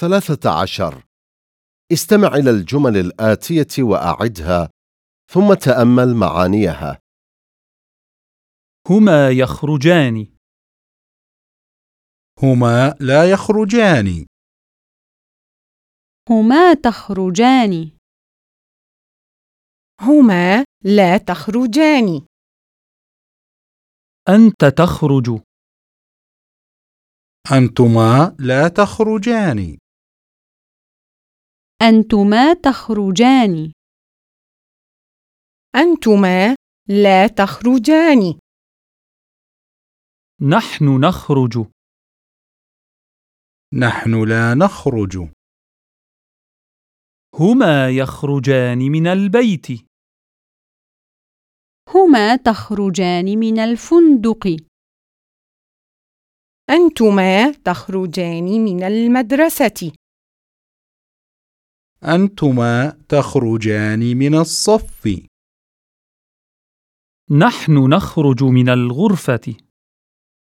ثلاثة عشر. استمع إلى الجمل الآتية وأعدها ثم تأمل معانيها. هما يخرجان. هما لا يخرجان. هما تخرجان. هما لا تخرجان. أنت تخرج. أنتما لا تخرجان. أنتما تخرجان. أنتما لا تخرجان. نحن نخرج. نحن لا نخرج. هما يخرجان من البيت. هما تخرجان من الفندق. أنتما تخرجان من المدرسة. أنتما تخرجان من الصف. نحن نخرج من الغرفة.